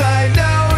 I know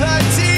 her tears.